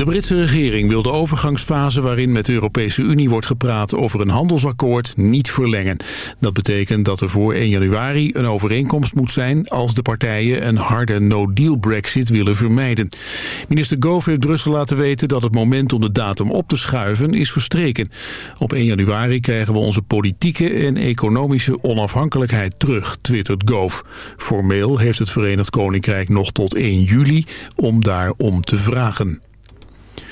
De Britse regering wil de overgangsfase waarin met de Europese Unie wordt gepraat over een handelsakkoord niet verlengen. Dat betekent dat er voor 1 januari een overeenkomst moet zijn als de partijen een harde no-deal brexit willen vermijden. Minister Gove heeft Brussel laten weten dat het moment om de datum op te schuiven is verstreken. Op 1 januari krijgen we onze politieke en economische onafhankelijkheid terug, twittert Gove. Formeel heeft het Verenigd Koninkrijk nog tot 1 juli om daarom te vragen.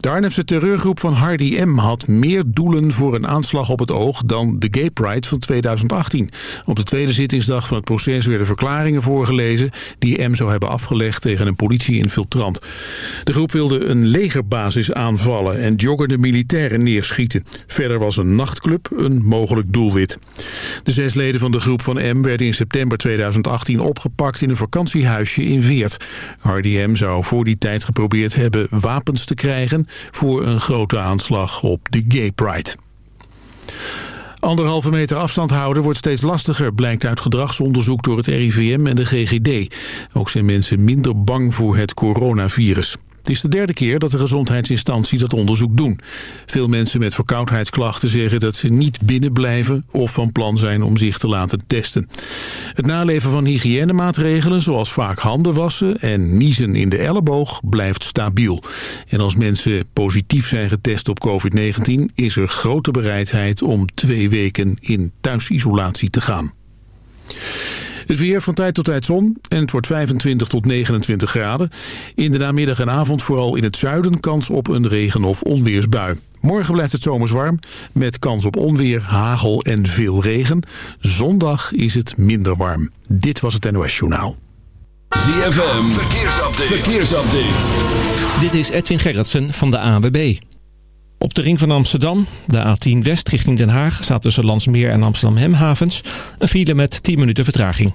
De Arnhemse terreurgroep van Hardy M. had meer doelen voor een aanslag op het oog dan de Gay Pride van 2018. Op de tweede zittingsdag van het proces werden verklaringen voorgelezen die M zou hebben afgelegd tegen een politieinfiltrant. De groep wilde een legerbasis aanvallen en joggende militairen neerschieten. Verder was een nachtclub een mogelijk doelwit. De zes leden van de groep van M werden in september 2018 opgepakt in een vakantiehuisje in Veert. Hardy M. zou voor die tijd geprobeerd hebben wapens te krijgen voor een grote aanslag op de Gay Pride. Anderhalve meter afstand houden wordt steeds lastiger, blijkt uit gedragsonderzoek door het RIVM en de GGD. Ook zijn mensen minder bang voor het coronavirus. Het is de derde keer dat de gezondheidsinstanties dat onderzoek doen. Veel mensen met verkoudheidsklachten zeggen dat ze niet binnen blijven... of van plan zijn om zich te laten testen. Het naleven van hygiënemaatregelen zoals vaak handen wassen... en niezen in de elleboog blijft stabiel. En als mensen positief zijn getest op COVID-19... is er grote bereidheid om twee weken in thuisisolatie te gaan. Het weer van tijd tot tijd zon en het wordt 25 tot 29 graden. In de namiddag en avond vooral in het zuiden kans op een regen- of onweersbui. Morgen blijft het zomers warm met kans op onweer, hagel en veel regen. Zondag is het minder warm. Dit was het NOS Journaal. ZFM, verkeersupdate. verkeersupdate. Dit is Edwin Gerritsen van de ANWB. Op de ring van Amsterdam, de A10 West richting Den Haag... staat tussen Landsmeer en Amsterdam Hemhavens... een file met 10 minuten vertraging.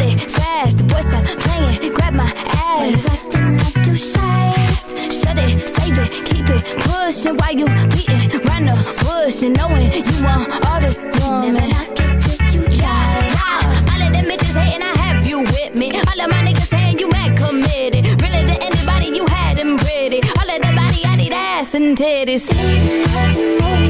fast. The boy stop playing, grab my ass. Acting like you shy. Shut it, save it, keep it pushing while you beating round the bush and knowing you want all this woman. Never knock it till you die. Wow. All of them bitches hating, I have you with me. All of my niggas saying you mad committed. Really to anybody you had them pretty. All of the body, I need ass and titties. Sitting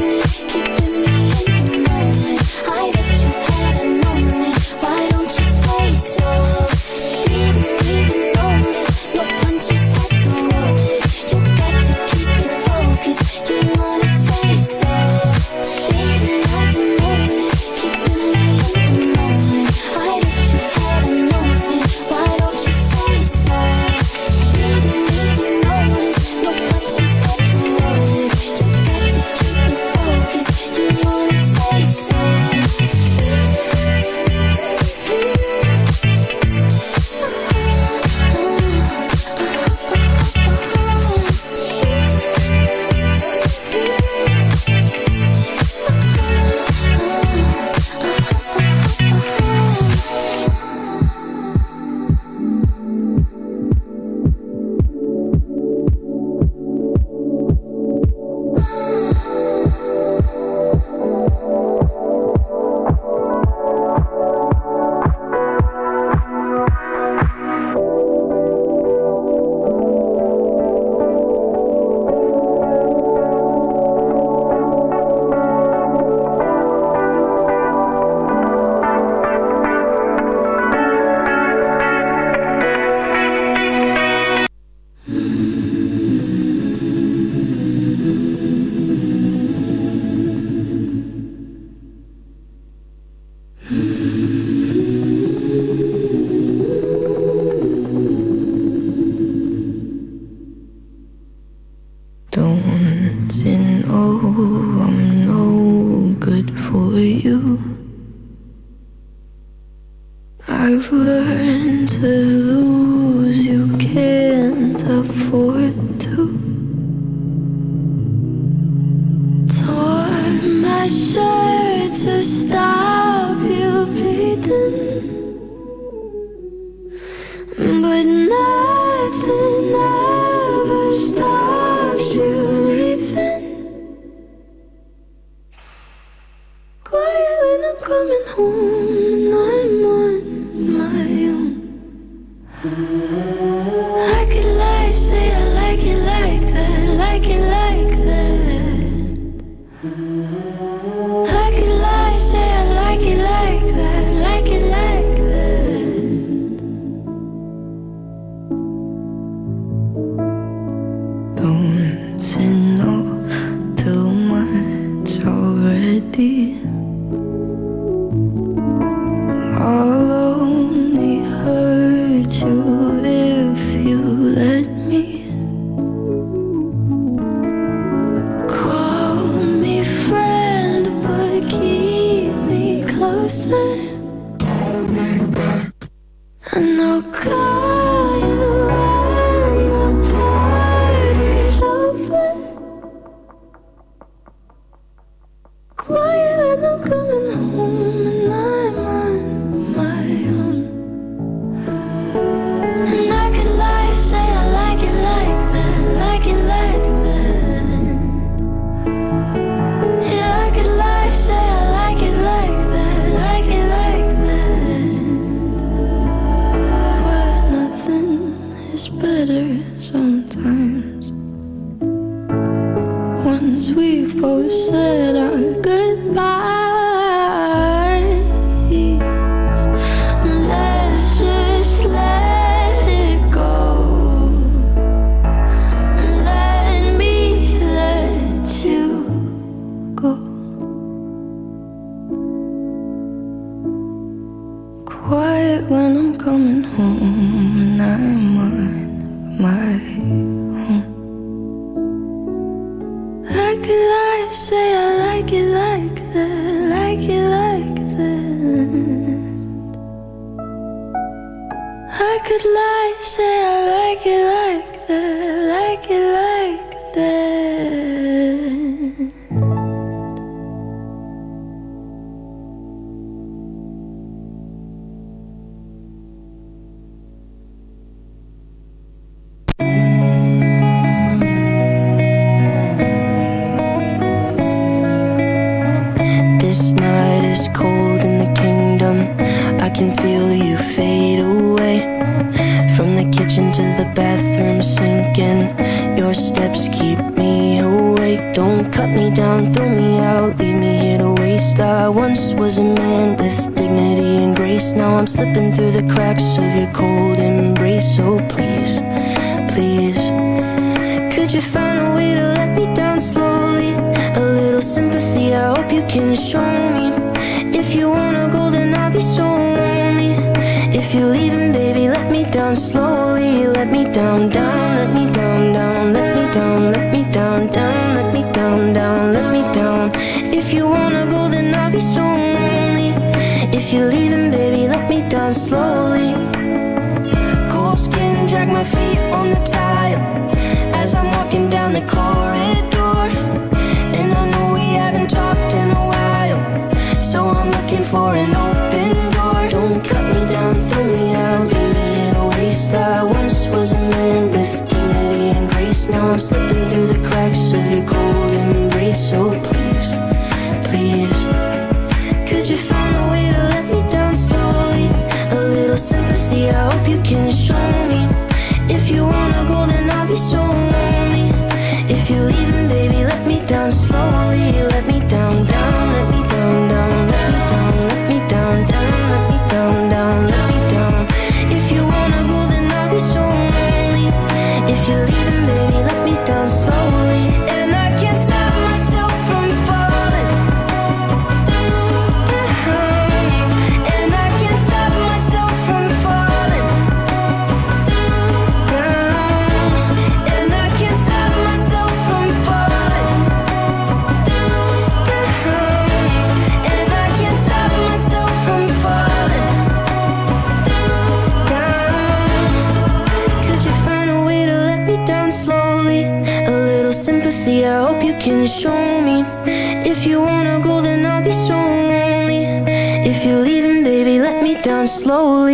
you can show me. If you wanna go then I'll be so lonely. If you're leaving baby let me down slowly. Let me down, down, let me down, down. Let me down, let me down, down. Let me down, down, let me down. If you wanna go then I'll be so lonely. If you're leaving baby let me down slowly. Cold skin drag my feet on the tile. As I'm walking down the corridor you can show me. If you wanna go, then I'll be so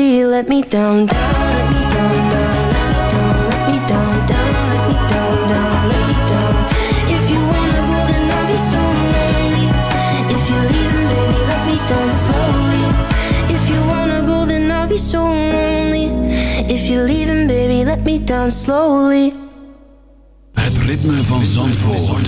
Let me down, da, niet down, da, niet down, down, da, niet down, down, da, niet down. If you wanna go, then I'll be so. lonely If you leave, baby, let me down, slowly. If you wanna go, then I'll be so. lonely If you leave, baby, let me down, slowly. Het ritme van zandvoort.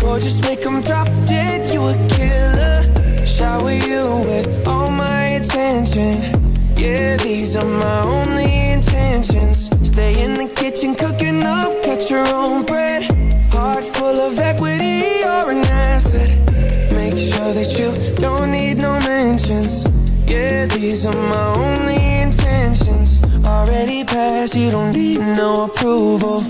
Gorgeous, make 'em drop dead, you a killer. Shower you with all my attention. Yeah, these are my only intentions. Stay in the kitchen, cooking up, cut your own bread. Heart full of equity, you're an asset. Make sure that you don't need no mentions. Yeah, these are my only intentions. Already passed, you don't need no approval.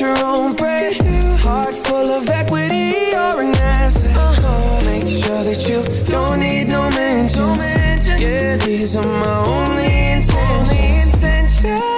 your own bread. Heart full of equity, you're an asset. Make sure that you don't need no mentions. Yeah, these are my only intentions. That's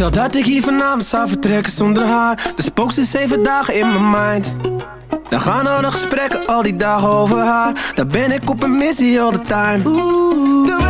Stel dat ik hier vanavond zou vertrekken zonder haar Dus spookt ze zeven dagen in mijn mind. Dan gaan alle gesprekken al die dagen over haar Dan ben ik op een missie all the time.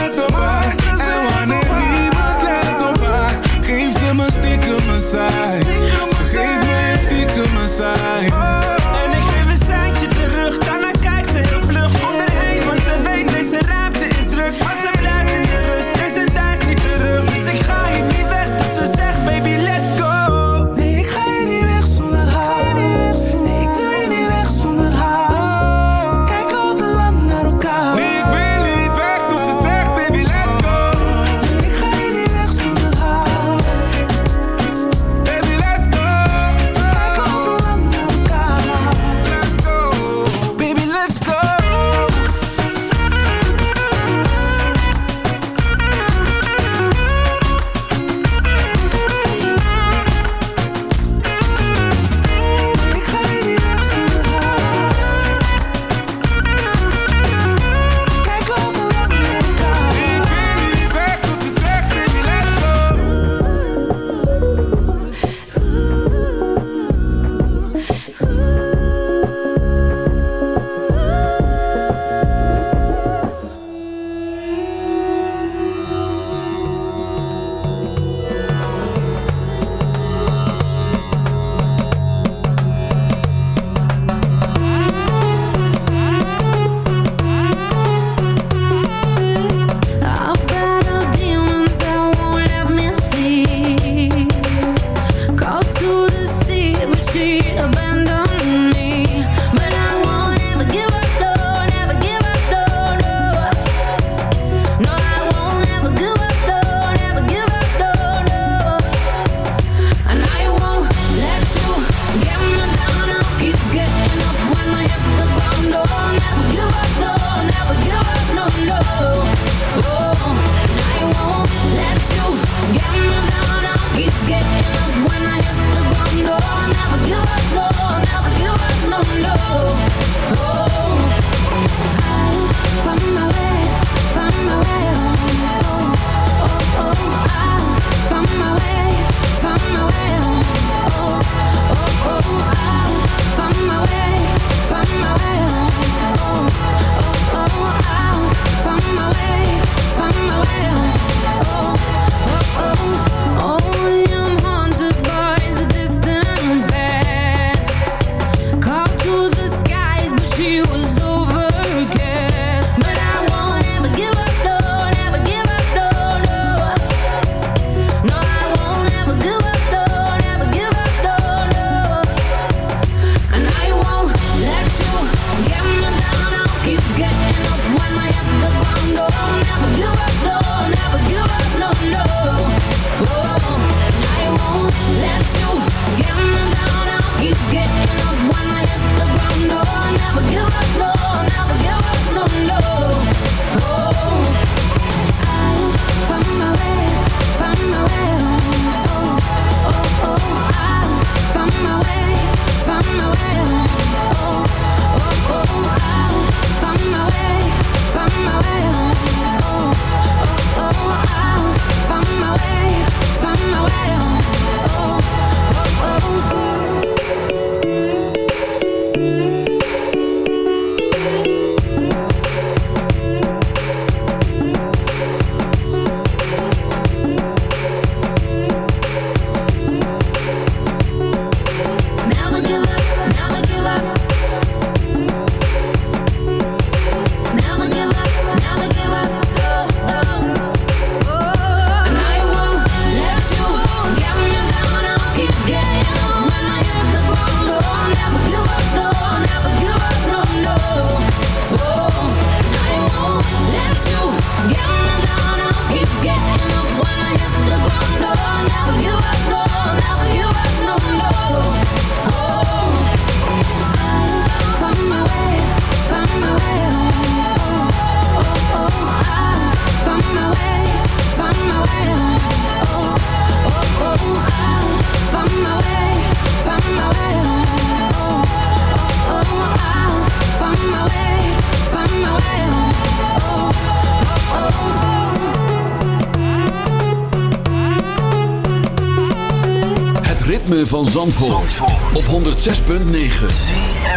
Op 106.9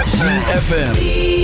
CFFM